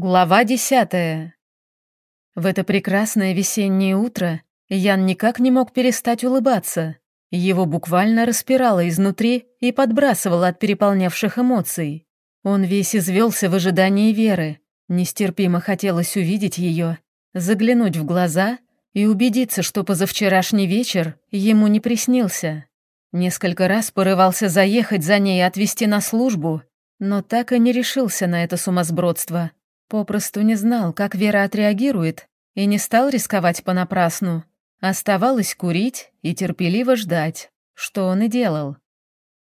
Глава десятая. В это прекрасное весеннее утро Ян никак не мог перестать улыбаться. Его буквально распирало изнутри и подбрасывало от переполнявших эмоций. Он весь извелся в ожидании Веры. Нестерпимо хотелось увидеть ее, заглянуть в глаза и убедиться, что позавчерашний вечер ему не приснился. Несколько раз порывался заехать за ней и отвезти на службу, но так и не решился на это сумасбродство. Попросту не знал, как Вера отреагирует, и не стал рисковать понапрасну. Оставалось курить и терпеливо ждать, что он и делал.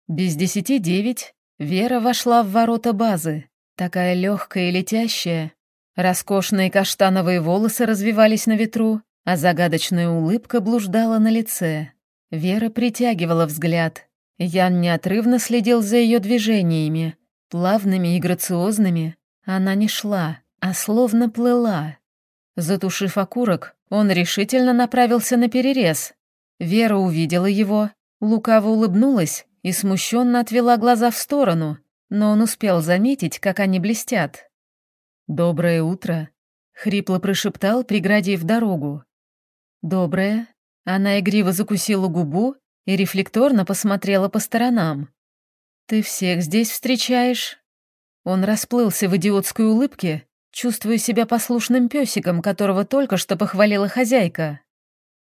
Без десяти девять Вера вошла в ворота базы, такая легкая и летящая. Роскошные каштановые волосы развивались на ветру, а загадочная улыбка блуждала на лице. Вера притягивала взгляд. Ян неотрывно следил за ее движениями, плавными и грациозными, она не шла, а словно плыла. Затушив окурок, он решительно направился на перерез. Вера увидела его, лукаво улыбнулась и смущенно отвела глаза в сторону, но он успел заметить, как они блестят. «Доброе утро», — хрипло прошептал, преградив дорогу. «Доброе». Она игриво закусила губу и рефлекторно посмотрела по сторонам. «Ты всех здесь встречаешь?» Он расплылся в идиотской улыбке, чувствуя себя послушным песиком, которого только что похвалила хозяйка.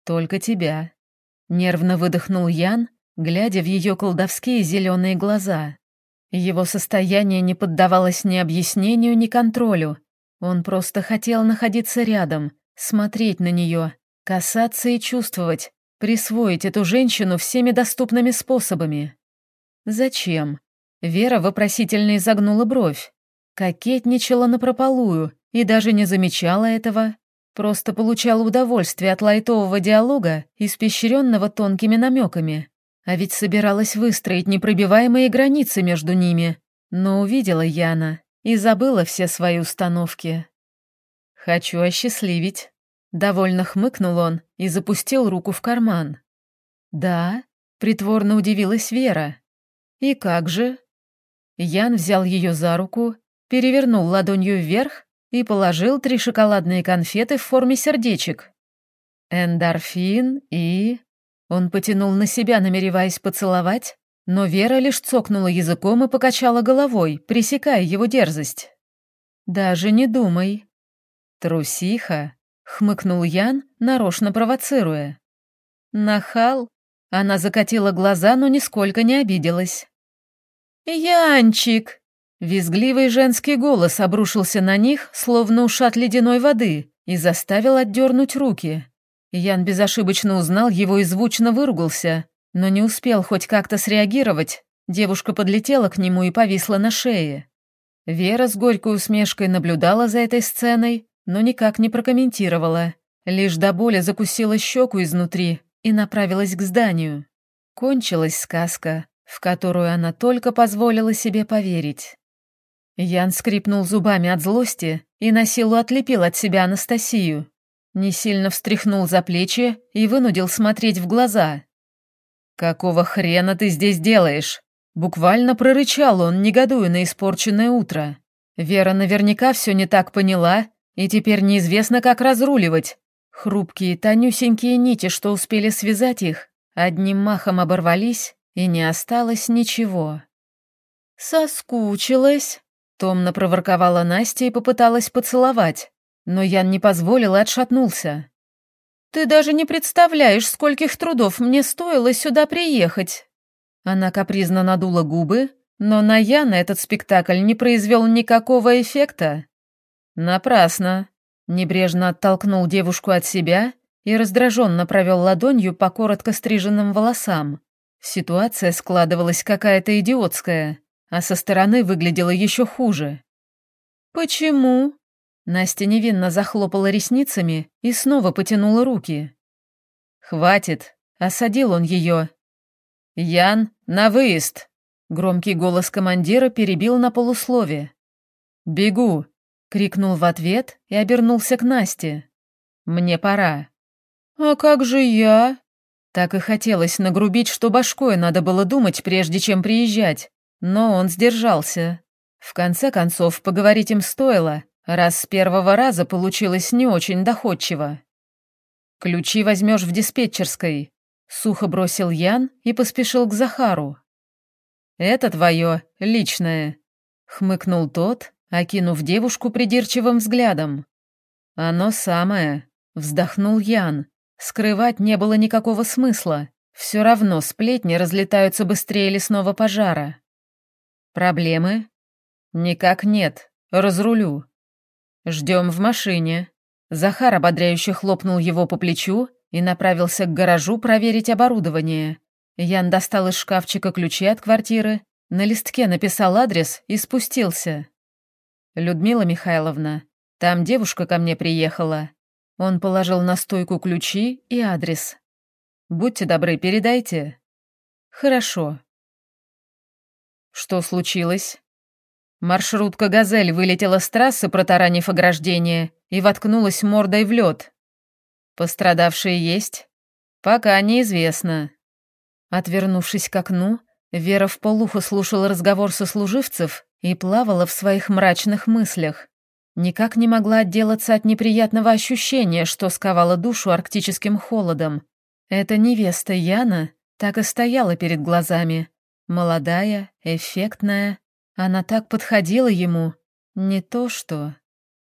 «Только тебя», — нервно выдохнул Ян, глядя в ее колдовские зеленые глаза. Его состояние не поддавалось ни объяснению, ни контролю. Он просто хотел находиться рядом, смотреть на нее, касаться и чувствовать, присвоить эту женщину всеми доступными способами. Зачем? Вера вопросительно изогнула бровь. Кокетничала напропалую и даже не замечала этого. Просто получала удовольствие от лайтового диалога, испещренного тонкими намеками. А ведь собиралась выстроить непробиваемые границы между ними. Но увидела Яна и забыла все свои установки. «Хочу осчастливить», — довольно хмыкнул он и запустил руку в карман. «Да?» — притворно удивилась Вера. «И как же?» Ян взял ее за руку, перевернул ладонью вверх и положил три шоколадные конфеты в форме сердечек. Эндорфин и... Он потянул на себя, намереваясь поцеловать, но Вера лишь цокнула языком и покачала головой, пресекая его дерзость. «Даже не думай». «Трусиха», — хмыкнул Ян, нарочно провоцируя. «Нахал». Она закатила глаза, но нисколько не обиделась. «Янчик!» Визгливый женский голос обрушился на них, словно ушат ледяной воды, и заставил отдернуть руки. Ян безошибочно узнал его и звучно выругался, но не успел хоть как-то среагировать. Девушка подлетела к нему и повисла на шее. Вера с горькой усмешкой наблюдала за этой сценой, но никак не прокомментировала. Лишь до боли закусила щеку изнутри и направилась к зданию. Кончилась сказка в которую она только позволила себе поверить. Ян скрипнул зубами от злости и на силу отлепил от себя Анастасию. Не сильно встряхнул за плечи и вынудил смотреть в глаза. «Какого хрена ты здесь делаешь?» Буквально прорычал он, негодуя на испорченное утро. Вера наверняка все не так поняла, и теперь неизвестно, как разруливать. Хрупкие, тонюсенькие нити, что успели связать их, одним махом оборвались, и не осталось ничего. «Соскучилась», — томно проворковала Настя и попыталась поцеловать, но Ян не позволил и отшатнулся. «Ты даже не представляешь, скольких трудов мне стоило сюда приехать». Она капризно надула губы, но на Яна этот спектакль не произвел никакого эффекта. «Напрасно», — небрежно оттолкнул девушку от себя и раздраженно провел ладонью по коротко стриженным волосам. Ситуация складывалась какая-то идиотская, а со стороны выглядела еще хуже. «Почему?» Настя невинно захлопала ресницами и снова потянула руки. «Хватит!» — осадил он ее. «Ян, на выезд!» — громкий голос командира перебил на полуслове. «Бегу!» — крикнул в ответ и обернулся к Насте. «Мне пора». «А как же я?» Так и хотелось нагрубить, что башкой надо было думать, прежде чем приезжать. Но он сдержался. В конце концов, поговорить им стоило, раз с первого раза получилось не очень доходчиво. Ключи возьмешь в диспетчерской, сухо бросил Ян и поспешил к Захару. Это твое личное, хмыкнул тот, окинув девушку придирчивым взглядом. Оно самое, вздохнул Ян. Скрывать не было никакого смысла. Все равно сплетни разлетаются быстрее лесного пожара. Проблемы? Никак нет. Разрулю. Ждем в машине. Захар ободряюще хлопнул его по плечу и направился к гаражу проверить оборудование. Ян достал из шкафчика ключи от квартиры, на листке написал адрес и спустился. «Людмила Михайловна, там девушка ко мне приехала». Он положил на стойку ключи и адрес. «Будьте добры, передайте». «Хорошо». «Что случилось?» Маршрутка «Газель» вылетела с трассы, протаранив ограждение, и воткнулась мордой в лед. Пострадавшие есть? Пока неизвестно. Отвернувшись к окну, Вера в полухо слушала разговор сослуживцев и плавала в своих мрачных мыслях. Никак не могла отделаться от неприятного ощущения, что сковало душу арктическим холодом. Эта невеста Яна так и стояла перед глазами. Молодая, эффектная. Она так подходила ему. Не то что...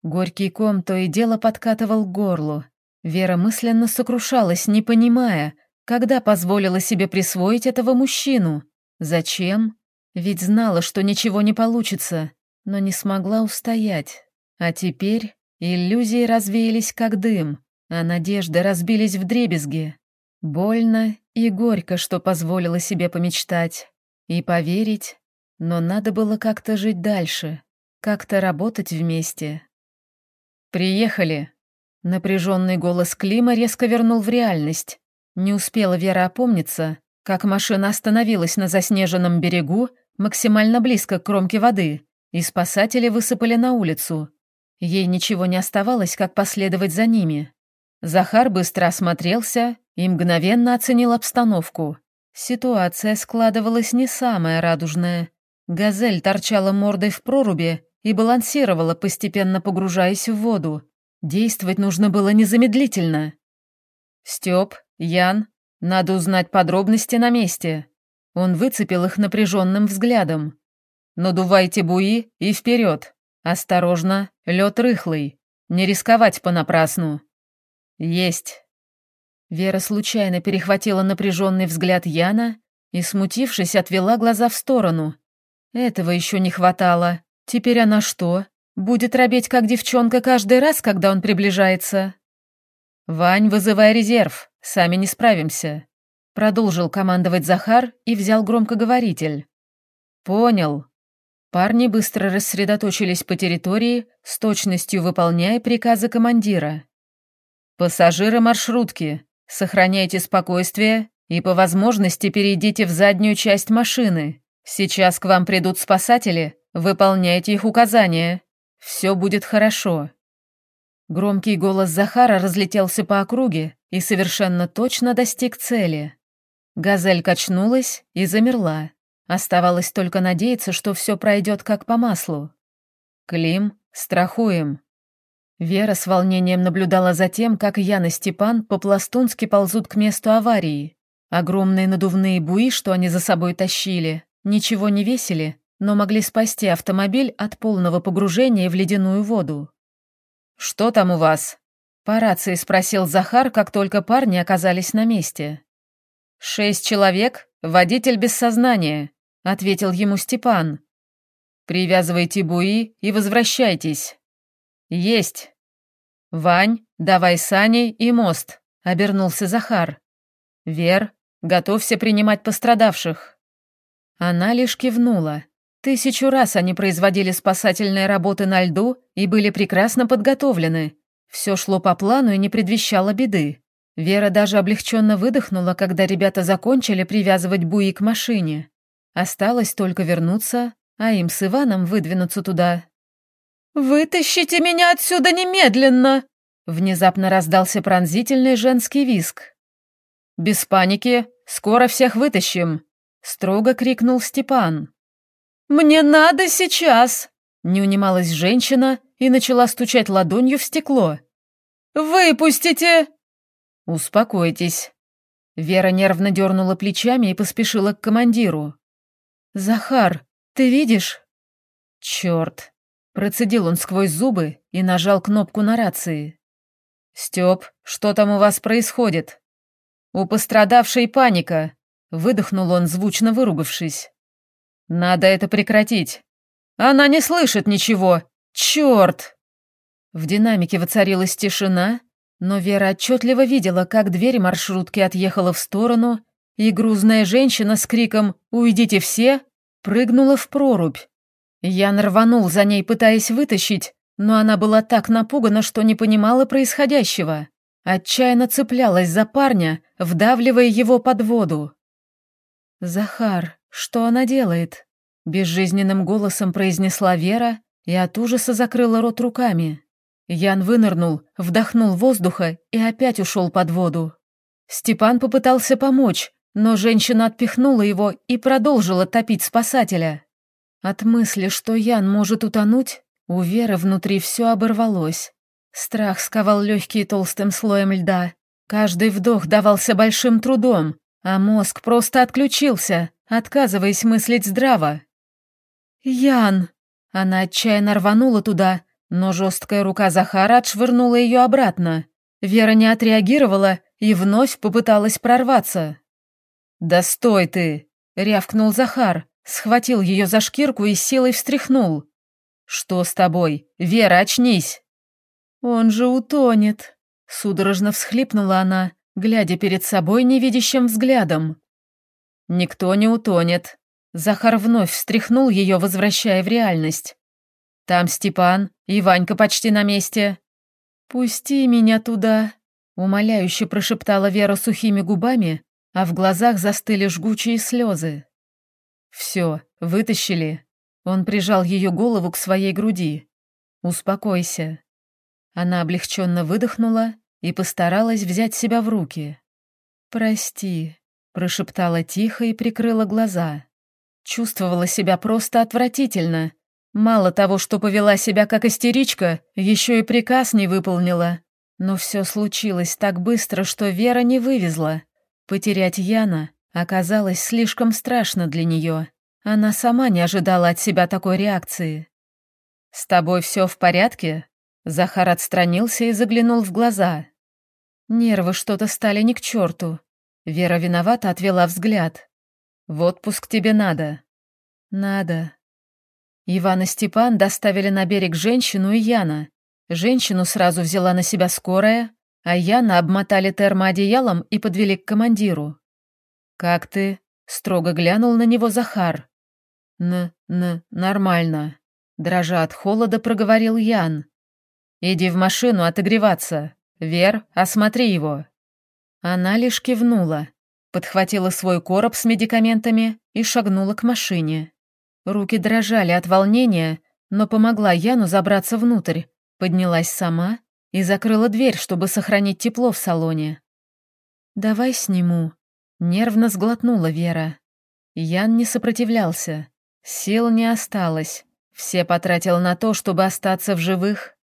Горький ком то и дело подкатывал к горлу. Вера мысленно сокрушалась, не понимая, когда позволила себе присвоить этого мужчину. Зачем? Ведь знала, что ничего не получится, но не смогла устоять. А теперь иллюзии развеялись как дым, а надежды разбились в дребезги. Больно и горько, что позволила себе помечтать. И поверить, но надо было как-то жить дальше, как-то работать вместе. «Приехали», Напряженный голос Клима резко вернул в реальность. Не успела Вера опомниться, как машина остановилась на заснеженном берегу, максимально близко к кромке воды, и спасатели высыпали на улицу. Ей ничего не оставалось, как последовать за ними. Захар быстро осмотрелся и мгновенно оценил обстановку. Ситуация складывалась не самая радужная. Газель торчала мордой в проруби и балансировала, постепенно погружаясь в воду. Действовать нужно было незамедлительно. «Стёп, Ян, надо узнать подробности на месте». Он выцепил их напряженным взглядом. «Надувайте буи и вперед. Осторожно, лед рыхлый. Не рисковать понапрасну». «Есть». Вера случайно перехватила напряженный взгляд Яна и, смутившись, отвела глаза в сторону. Этого еще не хватало. Теперь она что, Будет робеть, как девчонка, каждый раз, когда он приближается. «Вань, вызывай резерв, сами не справимся», — продолжил командовать Захар и взял громкоговоритель. «Понял». Парни быстро рассредоточились по территории, с точностью выполняя приказы командира. «Пассажиры маршрутки, сохраняйте спокойствие и по возможности перейдите в заднюю часть машины. Сейчас к вам придут спасатели, выполняйте их указания». Все будет хорошо». Громкий голос Захара разлетелся по округе и совершенно точно достиг цели. Газель качнулась и замерла. Оставалось только надеяться, что все пройдет как по маслу. «Клим, страхуем». Вера с волнением наблюдала за тем, как Ян и Степан по-пластунски ползут к месту аварии. Огромные надувные буи, что они за собой тащили, ничего не весили, но могли спасти автомобиль от полного погружения в ледяную воду. «Что там у вас?» — по рации спросил Захар, как только парни оказались на месте. «Шесть человек, водитель без сознания», — ответил ему Степан. «Привязывайте буи и возвращайтесь». «Есть». «Вань, давай сани и мост», — обернулся Захар. «Вер, готовься принимать пострадавших». Она лишь кивнула. Тысячу раз они производили спасательные работы на льду и были прекрасно подготовлены. Все шло по плану и не предвещало беды. Вера даже облегченно выдохнула, когда ребята закончили привязывать буи к машине. Осталось только вернуться, а им с Иваном выдвинуться туда. «Вытащите меня отсюда немедленно!» Внезапно раздался пронзительный женский виск. «Без паники, скоро всех вытащим!» Строго крикнул Степан. «Мне надо сейчас!» Не унималась женщина и начала стучать ладонью в стекло. «Выпустите!» «Успокойтесь». Вера нервно дернула плечами и поспешила к командиру. «Захар, ты видишь?» «Черт!» Процедил он сквозь зубы и нажал кнопку на рации. «Степ, что там у вас происходит?» «У пострадавшей паника», — выдохнул он, звучно выругавшись. «Надо это прекратить. Она не слышит ничего. Черт!» В динамике воцарилась тишина, но Вера отчетливо видела, как дверь маршрутки отъехала в сторону, и грузная женщина с криком «Уйдите все!» прыгнула в прорубь. Ян рванул за ней, пытаясь вытащить, но она была так напугана, что не понимала происходящего. Отчаянно цеплялась за парня, вдавливая его под воду. «Захар, что она делает?» Безжизненным голосом произнесла Вера и от ужаса закрыла рот руками. Ян вынырнул, вдохнул воздуха и опять ушел под воду. Степан попытался помочь, но женщина отпихнула его и продолжила топить спасателя. От мысли, что Ян может утонуть, у Веры внутри все оборвалось. Страх сковал легкие толстым слоем льда. Каждый вдох давался большим трудом, а мозг просто отключился, отказываясь мыслить здраво. «Ян!» Она отчаянно рванула туда, но жесткая рука Захара отшвырнула ее обратно. Вера не отреагировала и вновь попыталась прорваться. «Да стой ты!» — рявкнул Захар, схватил ее за шкирку и силой встряхнул. «Что с тобой? Вера, очнись!» «Он же утонет!» — судорожно всхлипнула она, глядя перед собой невидящим взглядом. «Никто не утонет!» Захар вновь встряхнул ее, возвращая в реальность. Там Степан, и Ванька почти на месте. Пусти меня туда, умоляюще прошептала Вера сухими губами, а в глазах застыли жгучие слезы. Все, вытащили. Он прижал ее голову к своей груди. Успокойся. Она облегченно выдохнула и постаралась взять себя в руки. «Прости», — прошептала тихо и прикрыла глаза. Чувствовала себя просто отвратительно, Мало того, что повела себя как истеричка, еще и приказ не выполнила. Но все случилось так быстро, что Вера не вывезла. Потерять Яна оказалось слишком страшно для нее. Она сама не ожидала от себя такой реакции. «С тобой все в порядке?» Захар отстранился и заглянул в глаза. Нервы что-то стали не к черту. Вера виновата отвела взгляд. «В отпуск тебе надо». «Надо», Иван и Степан доставили на берег женщину и Яна. Женщину сразу взяла на себя скорая, а Яна обмотали термоодеялом и подвели к командиру. «Как ты?» — строго глянул на него Захар. «Н-н, нормально», — дрожа от холода проговорил Ян. «Иди в машину отогреваться. Вер, осмотри его». Она лишь кивнула, подхватила свой короб с медикаментами и шагнула к машине. Руки дрожали от волнения, но помогла Яну забраться внутрь, поднялась сама и закрыла дверь, чтобы сохранить тепло в салоне. «Давай сниму», — нервно сглотнула Вера. Ян не сопротивлялся. Сил не осталось. Все потратил на то, чтобы остаться в живых.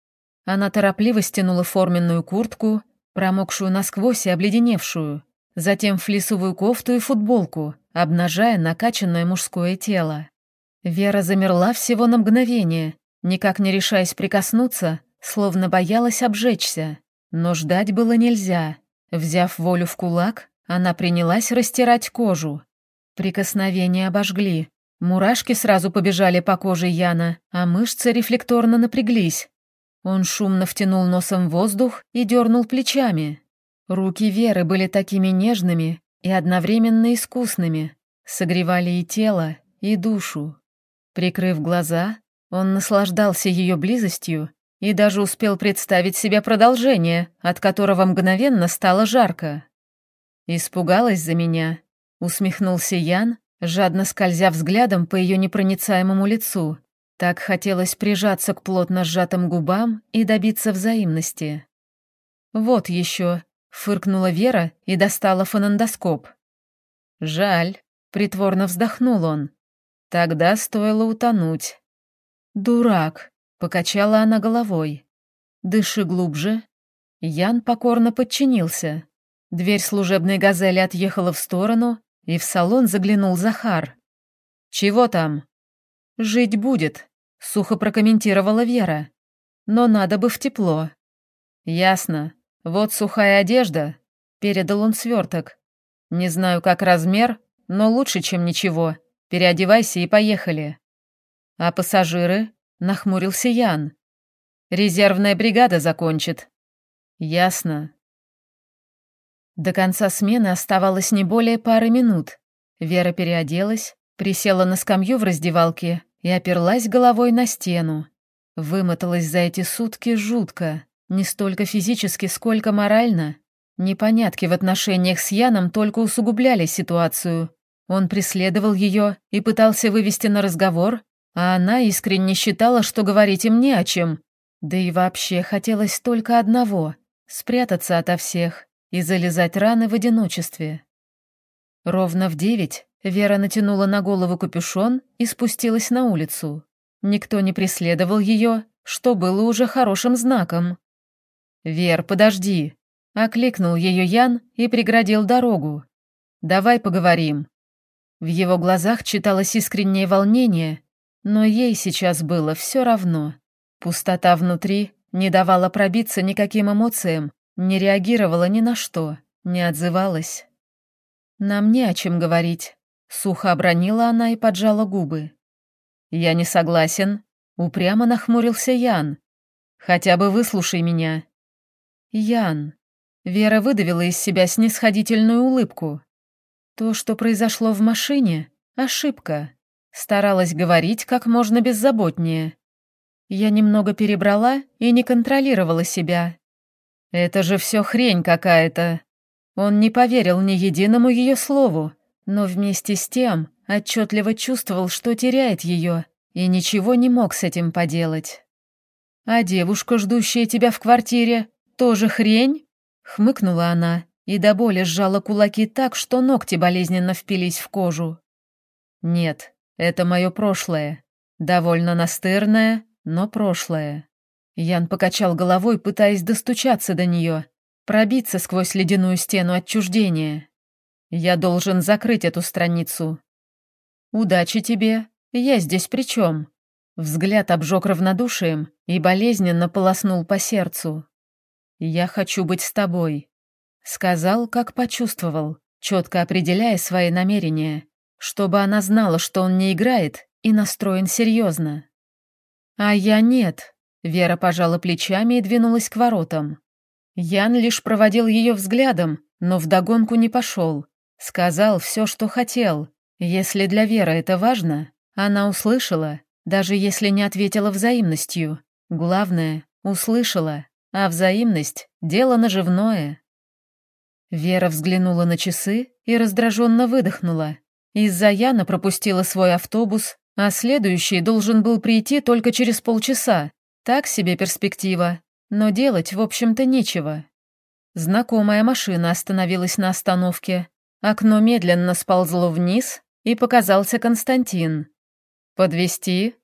Она торопливо стянула форменную куртку, промокшую насквозь и обледеневшую, затем флисовую кофту и футболку, обнажая накачанное мужское тело. Вера замерла всего на мгновение, никак не решаясь прикоснуться, словно боялась обжечься. Но ждать было нельзя. Взяв волю в кулак, она принялась растирать кожу. Прикосновения обожгли. Мурашки сразу побежали по коже Яна, а мышцы рефлекторно напряглись. Он шумно втянул носом воздух и дернул плечами. Руки Веры были такими нежными и одновременно искусными, согревали и тело, и душу. Прикрыв глаза, он наслаждался ее близостью и даже успел представить себе продолжение, от которого мгновенно стало жарко. «Испугалась за меня», — усмехнулся Ян, жадно скользя взглядом по ее непроницаемому лицу. Так хотелось прижаться к плотно сжатым губам и добиться взаимности. «Вот еще», — фыркнула Вера и достала фонендоскоп. «Жаль», — притворно вздохнул он. Тогда стоило утонуть. Дурак. Покачала она головой. «Дыши глубже». Ян покорно подчинился. Дверь служебной газели отъехала в сторону, и в салон заглянул Захар. «Чего там?» «Жить будет», — сухо прокомментировала Вера. «Но надо бы в тепло». «Ясно. Вот сухая одежда», — передал он сверток. «Не знаю, как размер, но лучше, чем ничего. Переодевайся и поехали». «А пассажиры?» — нахмурился Ян. «Резервная бригада закончит». «Ясно». До конца смены оставалось не более пары минут. Вера переоделась, присела на скамью в раздевалке и оперлась головой на стену. Вымоталась за эти сутки жутко, не столько физически, сколько морально. Непонятки в отношениях с Яном только усугубляли ситуацию. Он преследовал ее и пытался вывести на разговор, а она искренне считала, что говорить им не о чем. Да и вообще хотелось только одного — спрятаться ото всех и залезать раны в одиночестве. Ровно в девять Вера натянула на голову капюшон и спустилась на улицу. Никто не преследовал ее, что было уже хорошим знаком. «Вер, подожди!» — окликнул ее Ян и преградил дорогу. «Давай поговорим». В его глазах читалось искреннее волнение, но ей сейчас было все равно. Пустота внутри не давала пробиться никаким эмоциям, не реагировала ни на что, не отзывалась. «Нам не о чем говорить», Сухо обронила она и поджала губы. «Я не согласен», — упрямо нахмурился Ян. «Хотя бы выслушай меня». «Ян». Вера выдавила из себя снисходительную улыбку. То, что произошло в машине, — ошибка. Старалась говорить как можно беззаботнее. Я немного перебрала и не контролировала себя. Это же все хрень какая-то. Он не поверил ни единому ее слову, но вместе с тем отчетливо чувствовал, что теряет ее, и ничего не мог с этим поделать. «А девушка, ждущая тебя в квартире, тоже хрень?» — хмыкнула она и до боли сжала кулаки так, что ногти болезненно впились в кожу. «Нет, это мое прошлое. Довольно настырное, но прошлое». Ян покачал головой, пытаясь достучаться до нее, пробиться сквозь ледяную стену отчуждения. Я должен закрыть эту страницу. Удачи тебе. Я здесь при чем? Взгляд обжег равнодушием и болезненно полоснул по сердцу. «Я хочу быть с тобой», — сказал, как почувствовал, четко определяя свои намерения, чтобы она знала, что он не играет и настроен серьезно. «А я нет», — Вера пожала плечами и двинулась к воротам. Ян лишь проводил ее взглядом, но вдогонку не пошел, Сказал все, что хотел. Если для Веры это важно, она услышала, даже если не ответила взаимностью. Главное, услышала, а взаимность — дело наживное. Вера взглянула на часы и раздраженно выдохнула. Из-за Яна пропустила свой автобус, а следующий должен был прийти только через полчаса. Так себе перспектива, но делать, в общем-то, нечего. Знакомая машина остановилась на остановке, Окно медленно сползло вниз, и показался Константин. «Подвести?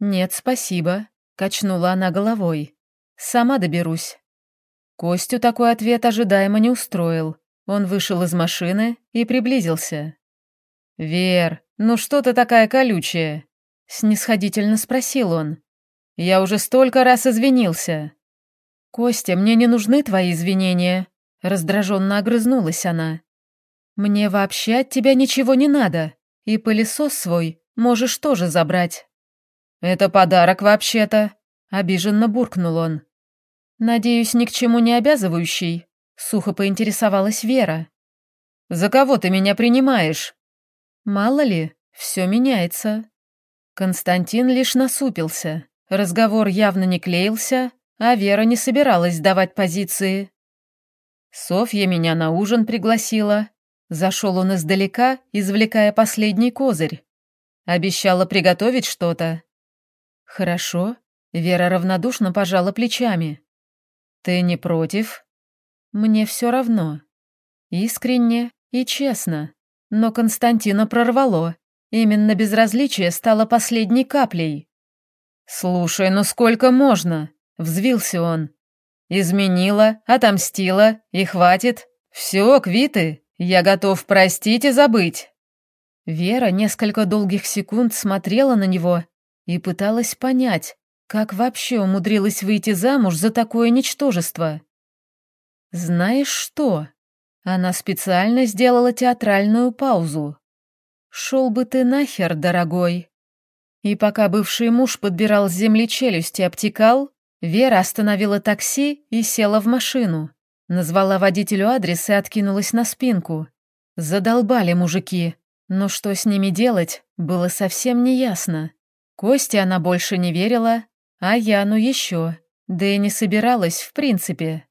«Нет, спасибо», — качнула она головой. «Сама доберусь». Костю такой ответ ожидаемо не устроил. Он вышел из машины и приблизился. «Вер, ну что ты такая колючая?» — снисходительно спросил он. «Я уже столько раз извинился». «Костя, мне не нужны твои извинения», — раздраженно огрызнулась она. «Мне вообще от тебя ничего не надо, и пылесос свой можешь тоже забрать». «Это подарок вообще-то», — обиженно буркнул он. «Надеюсь, ни к чему не обязывающий», — сухо поинтересовалась Вера. «За кого ты меня принимаешь?» «Мало ли, все меняется». Константин лишь насупился. Разговор явно не клеился, а Вера не собиралась сдавать позиции. Софья меня на ужин пригласила, Зашел он издалека, извлекая последний козырь. Обещала приготовить что-то. Хорошо. Вера равнодушно пожала плечами. Ты не против? Мне все равно. Искренне и честно. Но Константина прорвало. Именно безразличие стало последней каплей. «Слушай, ну сколько можно?» — взвился он. «Изменила, отомстила, и хватит. Все, квиты, я готов простить и забыть». Вера несколько долгих секунд смотрела на него и пыталась понять, как вообще умудрилась выйти замуж за такое ничтожество. «Знаешь что?» Она специально сделала театральную паузу. «Шел бы ты нахер, дорогой!» И пока бывший муж подбирал с земли челюсть и обтекал, Вера остановила такси и села в машину. Назвала водителю адрес и откинулась на спинку. Задолбали мужики, но что с ними делать, было совсем неясно. Косте она больше не верила, а Яну еще, да и не собиралась в принципе.